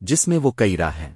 جس میں وہ کئی راہ ہیں۔